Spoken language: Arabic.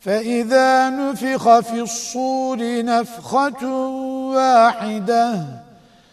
فإذا نفخ في الصور نفخة واحدة